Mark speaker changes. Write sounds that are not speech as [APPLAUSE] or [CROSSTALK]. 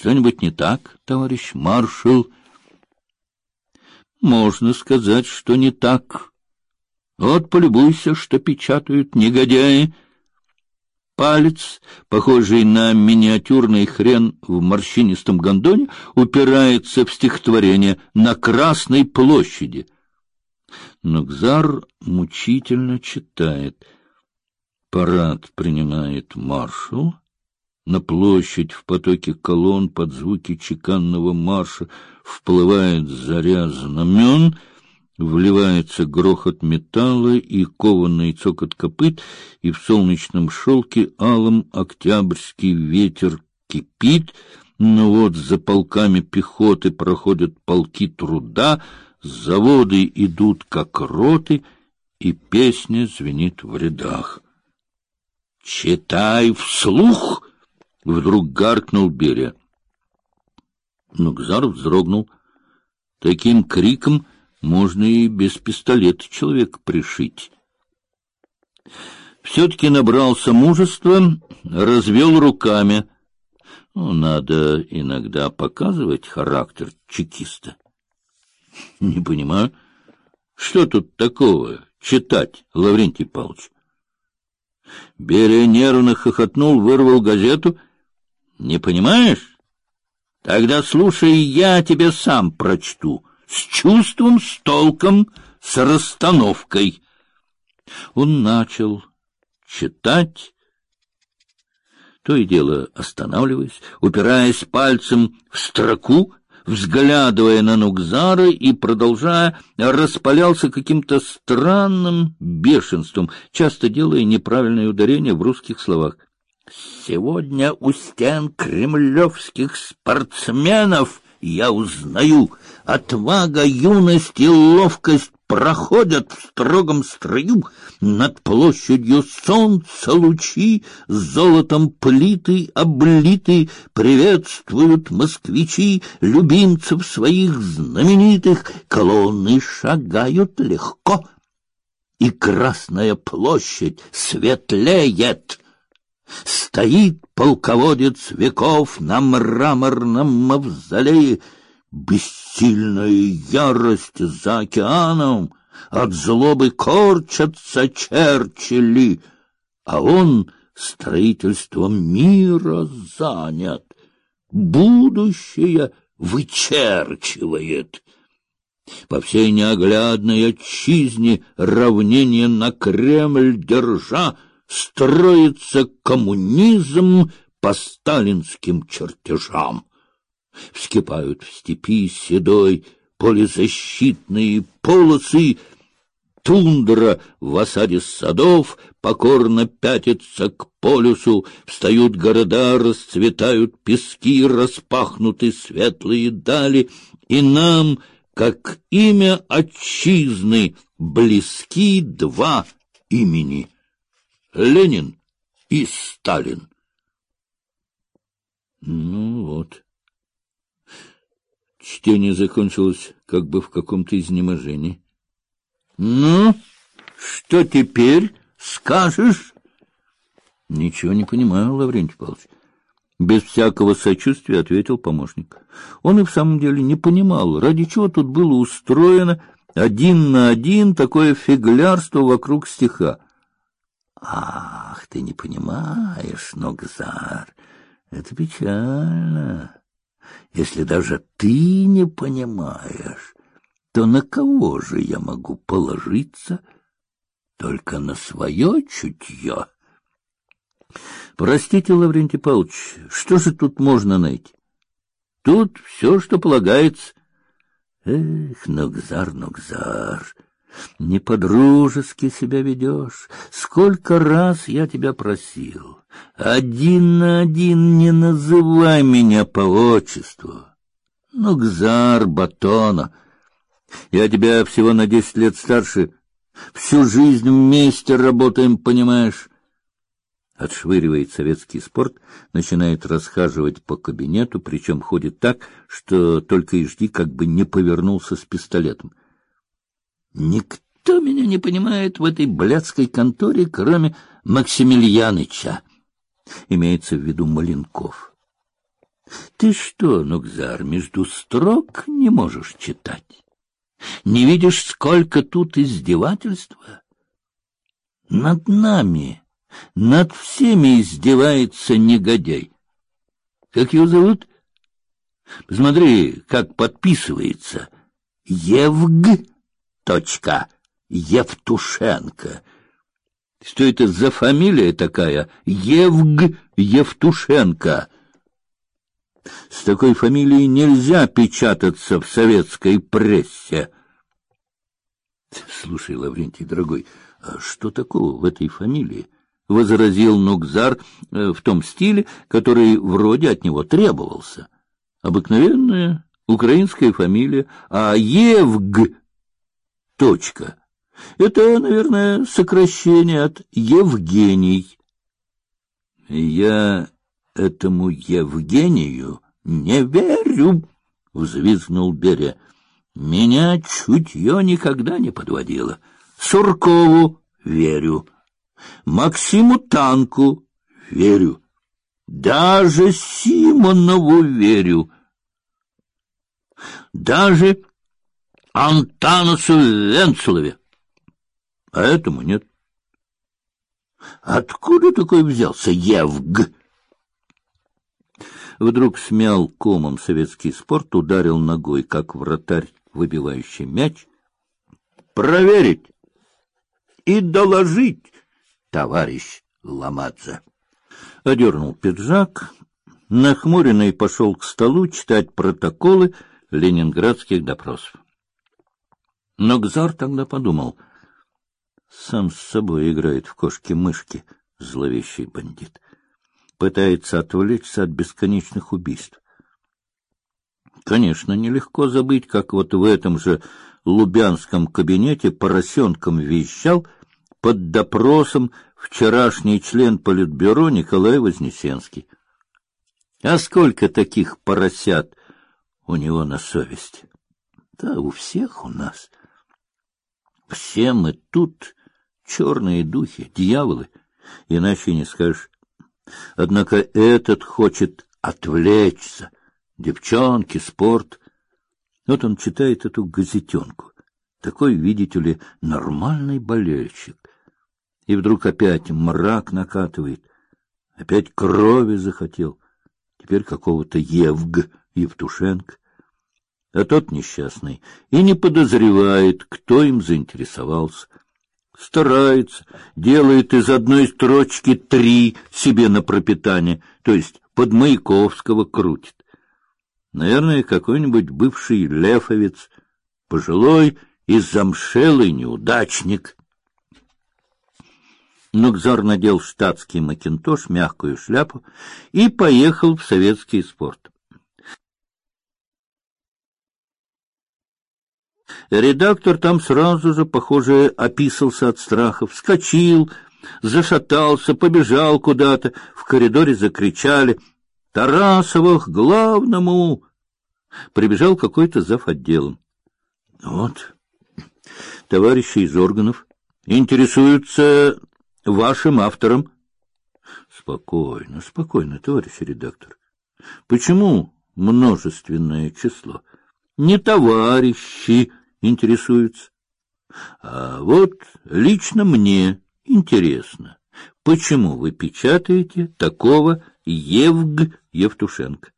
Speaker 1: Что-нибудь не так, товарищ маршал? Можно сказать, что не так. Вот полюбуйся, что печатают негодяи. Палец, похожий на миниатюрный хрен в морщинистом гондоне, упирается в стихотворение на Красной площади. Нокзар мучительно читает. Парад принимает маршал. На площадь в потоке колонн под звуки чеканного марша вплывает заря знамен, вливается грохот металла и кованный цокот копыт, и в солнечном шелке алым октябрьский ветер кипит, но вот за полками пехоты проходят полки труда, заводы идут как роты, и песня звенит в рядах. «Читай вслух!» — вдруг гаркнул Берия. Нукзар вздрогнул. Таким криком можно и без пистолета человека пришить. Все-таки набрался мужества, развел руками. Ну, надо иногда показывать характер чекиста. [LAUGHS] Не понимаю, что тут такого читать, Лаврентий Павлович? Берия нервно хохотнул, вырвал газету. Не понимаешь? Тогда слушай, я тебе сам прочту. С чувством, с толком, с расстановкой. Он начал читать, то и дело останавливаясь, упираясь пальцем в строку, взглядывая на Нукзара и продолжая, распалялся каким-то странным бешенством, часто делая неправильное ударение в русских словах. Сегодня у стен кремлевских спортсменов я узнаю отвага, юность и ловкость проходят в строгом строю. Над площадью солнца лучи золотом плиты облиты приветствуют москвичи любимцев своих знаменитых. Колонны шагают легко и красная площадь светлеет Стоит полководец веков на мраморном мавзолее, Бессильная ярость за океаном, От злобы корчатся черчили, А он строительством мира занят, Будущее вычерчивает. По всей неоглядной отчизне равнение на Кремль держа — строится коммунизм по сталинским чертежам. Вскипают в степи седой полезащитные полосы, тундра в осаде садов покорно пятится к полюсу, встают города, расцветают пески, распахнуты светлые дали, и нам, как имя отчизны, близки два имени — Ленин и Сталин. Ну вот. Чтение закончилось как бы в каком-то изнеможении. Ну, что теперь скажешь? Ничего не понимаю, Лаврентий Павлович. Без всякого сочувствия ответил помощник. Он и в самом деле не понимал, ради чего тут было устроено один на один такое фиглярство вокруг стиха. Ах, ты не понимаешь, Ногзар, это печально. Если даже ты не понимаешь, то на кого же я могу положиться? Только на свое чутье. Простите, Лаврентий Павлович, что же тут можно найти? Тут все, что полагается. Эх, Ногзар, Ногзар, не по-дружески себя ведешь. Сколько раз я тебя просил. Один на один не называй меня по отчеству. Ну, Гзар Батона. Я тебя всего на десять лет старше. Всю жизнь вместе работаем, понимаешь? Отшвыривает советский спорт, начинает расхаживать по кабинету, причем ходит так, что только и жди, как бы не повернулся с пистолетом. Никто меня не понимает в этой блядской конторе, кроме Максимилианыча. Имеется в виду Маленков. Ты что, Нукзар, между строк не можешь читать? Не видишь, сколько тут издевательства? Над нами, над всеми издевается негодяй. Как его зовут? Посмотри, как подписывается. Евг. Точка. Евтушенко. Что это за фамилия такая? Евг Евтушенко. С такой фамилией нельзя печататься в советской прессе. Слушай, Лаврентий, дорогой, а что такого в этой фамилии? возразил Нукзар э, в том стиле, который вроде от него требовался. Обыкновенная украинская фамилия, а Евг точка. Это, наверное, сокращение от Евгений. Я этому Евгению не верю, взвизгнул Берия. Меня чутье никогда не подводило. Суркову верю. Максиму Танку верю. Даже Симонову верю. Даже Антанусу Венцелове. А этому нет. Откуда такой взялся Евг? Вдруг смял комом советский спорт, ударил ногой, как вратарь, выбивающий мяч. Проверить и доложить, товарищ Ламадзе. Одернул пиджак, нахмуренный пошел к столу читать протоколы ленинградских допросов. Но Гзар тогда подумал, сам с собой играет в кошки-мышки зловещий бандит. Пытается отвлечься от бесконечных убийств. Конечно, нелегко забыть, как вот в этом же лубянском кабинете поросенком вещал под допросом вчерашний член политбюро Николай Вознесенский. А сколько таких поросят у него на совести? Да у всех у нас. Все мы тут черные духи, дьяволы, иначе не скажешь. Однако этот хочет отвлечься. Девчонки, спорт. Вот он читает эту газетенку. Такой, видите ли, нормальный болельщик. И вдруг опять мрак накатывает. Опять крови захотел. Теперь какого-то Евг Евтушенко а тот несчастный и не подозревает, кто им заинтересовался. Старается, делает из одной строчки три себе на пропитание, то есть под Маяковского крутит. Наверное, какой-нибудь бывший лефовец, пожилой и замшелый неудачник. Нукзар надел штатский макинтош, мягкую шляпу и поехал в советский спорт. Редактор там сразу же, похоже, описался от страха, вскочил, зашатался, побежал куда-то. В коридоре закричали «Тарасовых главному!» Прибежал какой-то зав. отделом. Вот, товарищи из органов интересуются вашим автором. Спокойно, спокойно, товарищ редактор. Почему множественное число? Не товарищи, интересуются. А вот лично мне интересно, почему вы печатаете такого Евг Евтушенко?